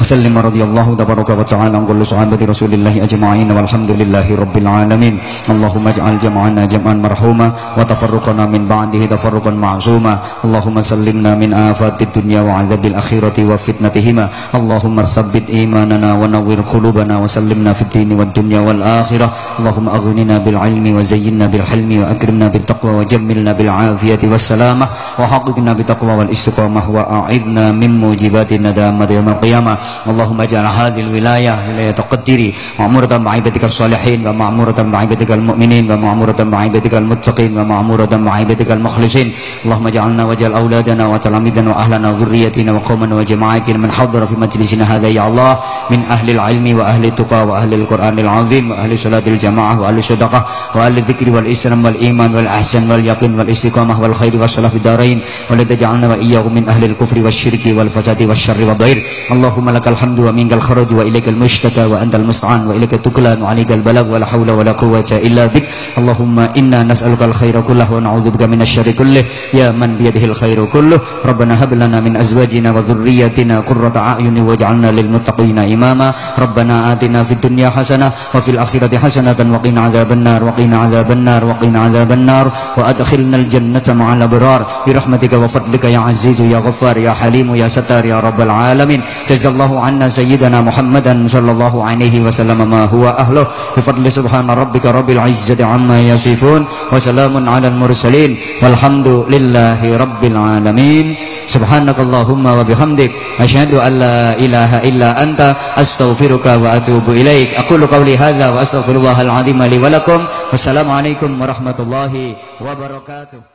وسلم رضي الله تبارك وتعالى عن كل صحابة رسول الله أجمعين والحمد لله رب العالمين اللهم اجعل جمعنا جمعا مرحوما وتفرقنا من بعده تفرقا معصوما اللهم سلمنا من آفات الدنيا وعذاب الآخرة وفتنتهما. اللهم ثبت إيماننا ونور قلوبنا وسلمنا في الدين والدنيا والآخرة. اللهم أغننا بالعلم وزينا بالحلم وأكرمنا بالتقوى وجملنا بالعافية والسلامة. وحققنا بالتقوى والاستقامة وأعذنا من موجبات الندامة يوم القيامة. اللهم اجعل هذه الولاية ولاية قدري معمورة بعبادك الصالحين ومعمورة بعبادك المؤمنين ومعمورة بعبادك المتقين ومعمورة بعبادك المخلصين. اللهم اجعلنا واجعل أولادنا وتلاميذنا وأهلنا وذريتنا وقوما وجماعتنا من حضر في مجلسنا هذا يا الله من أهل العلم وأهل التقى وأهل القرآن العظيم وأهل صلاة الجماعة وأهل الصدقة وأهل الذكر والإسلام والإيمان والأحسن واليقين والاستقامة والخير والصلاة في الدارين ولا تجعلنا وإياهم من أهل الكفر والشرك والفساد والشر والضير. اللهم لك الحمد ومنك الخرج وإليك المشتكى وأنت المستعان وإليك التكلان وعليك البلاغ ولا حول ولا قوة إلا بك. اللهم إنا نسألك الخير كله ونعوذ بك من الشر كله. يا من بيده الخير كله. ربنا هب لنا من أزواجنا وذرياتنا قرة أعين واجعلنا للمتقين إماما ربنا آتنا في الدنيا حسنة وفي الآخرة حسنة وقنا عذاب النار وقنا عذاب النار وقنا عذاب النار وأدخلنا الجنة مع الأبرار برحمتك وفضلك يا عزيز يا غفار يا حليم يا ستار يا رب العالمين جزا الله عنا سيدنا محمدا صلى الله عليه وسلم ما هو أهله بفضل سبحان ربك رب العزة عما يصفون وسلام على المرسلين والحمد لله رب العالمين سبحانك اللهم wa bihamdik asyhadu an la ilaha illa anta astaghfiruka wa atubu ilaik. Aqulu qawli hadza wa astaghfirullahal azim li wa lakum. Wassalamu alaikum warahmatullahi wabarakatuh.